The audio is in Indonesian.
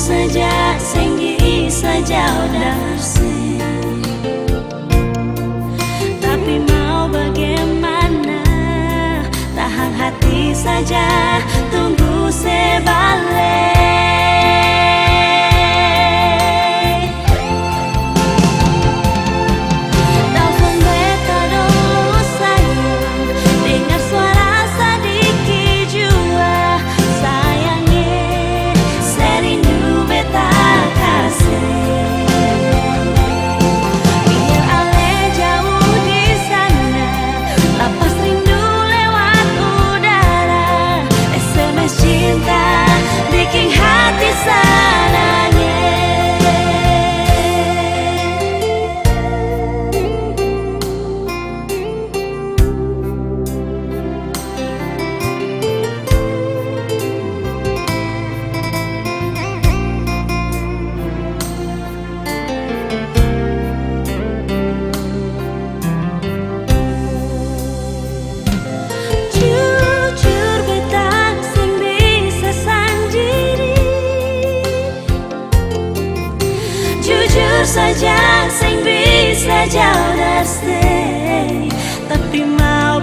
saja singgi saja udah Tapi mau bagaimana? Tahan hati saja Tunggu sebalik. jujur saja sing bisa jauh dari tapi mau